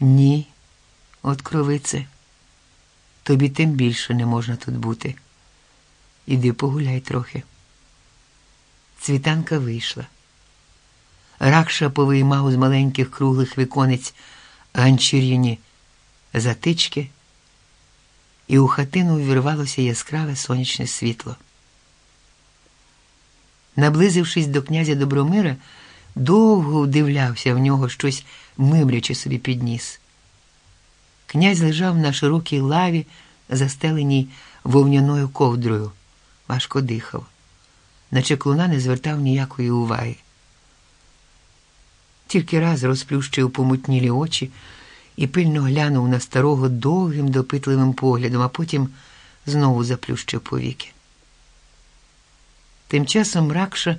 Ні, от кровице, тобі тим більше не можна тут бути. Іди погуляй трохи. Цвітанка вийшла. Ракша повиймав з маленьких круглих віконець ганчір'яні затички, і у хатину ввірвалося яскраве сонячне світло. Наблизившись до князя Добромира, довго вдивлявся в нього щось мимрячи собі підніс. Князь лежав на широкій лаві, застеленій вовняною ковдрою, важко дихав, наче клуна не звертав ніякої уваги. Тільки раз розплющив помутнілі очі і пильно глянув на старого довгим допитливим поглядом, а потім знову заплющив повіки. Тим часом Ракша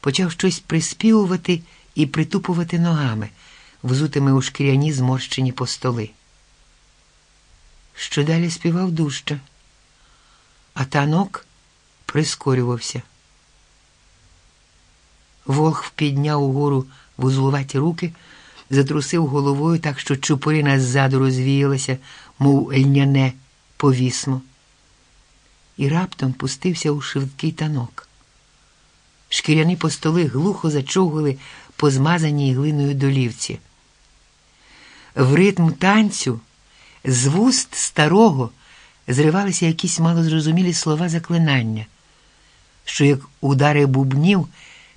почав щось приспівувати і притупувати ногами, взутими у шкіряні зморщені по столи. Що далі співав дужче, а танок прискорювався. Волх підняв угору вузлуваті руки, затрусив головою так, що чупорина ззаду розвіялася, мов льняне повісмо, і раптом пустився у швидкий танок. Шкіряні постоли глухо зачовгали по змазаній глиною долівці. В ритм танцю з вуст старого зривалися якісь малозрозумілі слова заклинання, що, як удари бубнів,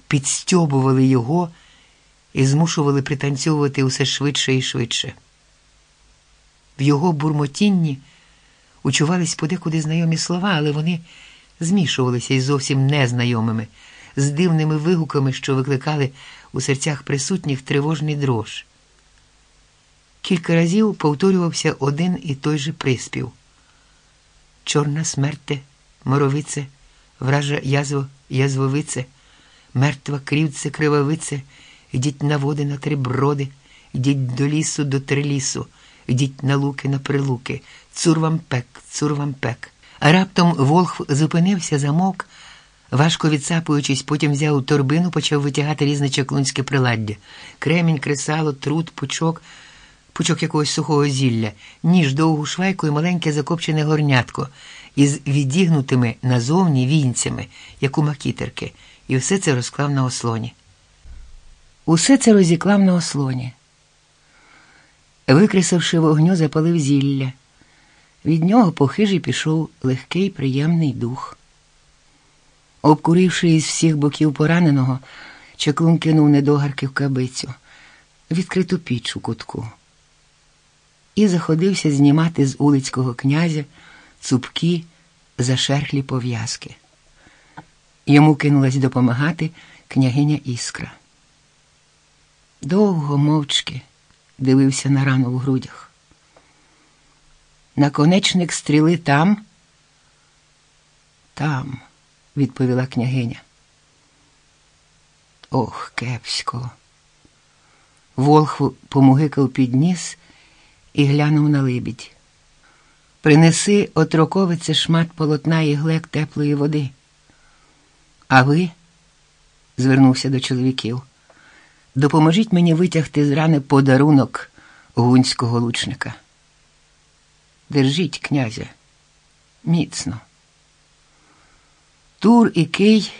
підстьобували його і змушували пританцьовувати усе швидше і швидше. В його бурмотінні учувались подекуди знайомі слова, але вони змішувалися із зовсім незнайомими, з дивними вигуками, що викликали у серцях присутніх тривожний дрож. Кілька разів повторювався один і той же приспів. Чорна смерте, моровице, вража язво, язвовице, мертва крівце, кривавице, йдіть на води на три броди, йдіть до лісу, до трилісу, йдіть на луки, на прилуки, цур вам пек, цур вам пек. Раптом Волхв зупинився, замовк, важко відсапуючись, потім взяв торбину, почав витягати різне чаклунське приладдя. Кремінь, кресало, труд, пучок, пучок якогось сухого зілля, ніж довгу швайку і маленьке закопчене горнятко із відігнутими назовні вінцями, як у макітерки, і все це розклав на ослоні. Усе це розіклав на ослоні. Викресавши вогню, запалив зілля. Від нього по хижі пішов легкий приємний дух. Обкуривши із всіх боків пораненого, чаклун кинув недогарки в кабицю, відкриту піч у кутку, і заходився знімати з улицького князя цупкі зашерхлі пов'язки. Йому кинулась допомагати княгиня Іскра. Довго мовчки дивився на рану в грудях. Наконечник стріли там? Там, відповіла княгиня. Ох, кепсько. Волхв помугикав під ніс і глянув на либідь. Принеси отроковице шмат полотна і глек теплої води. А ви, звернувся до чоловіків, допоможіть мені витягти з рани подарунок гунського лучника. Держіть, князя, міцно. Тур і Кий,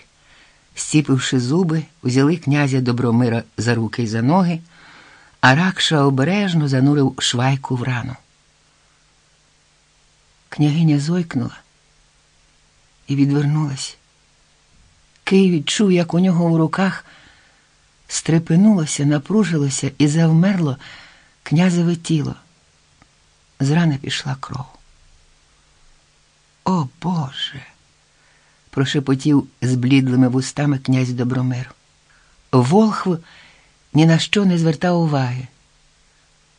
стіпивши зуби, узяли князя Добромира за руки й за ноги, а Ракша обережно занурив швайку в рану. Княгиня зойкнула і відвернулась. Кий відчув, як у нього в руках стрепенулося, напружилося і завмерло князеве тіло. З рани пішла кров. О Боже! Прошепотів зблідлими вустами князь Добромир. Волхв ні на що не звертав уваги.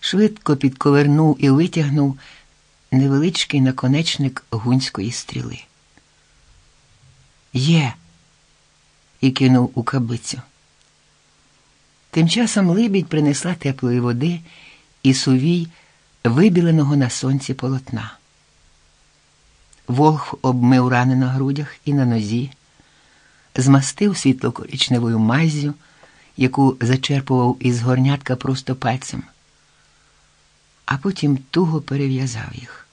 Швидко підковернув і витягнув невеличкий наконечник гунської стріли. Є, і кинув у кабицю. Тим часом либідь принесла теплої води і сувій вибіленого на сонці полотна. Волх обмив рани на грудях і на нозі, змастив світлокорічневою маззю, яку зачерпував із горнятка просто пальцем, а потім туго перев'язав їх.